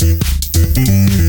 Música